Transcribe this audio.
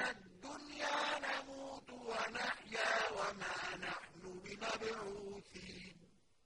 مد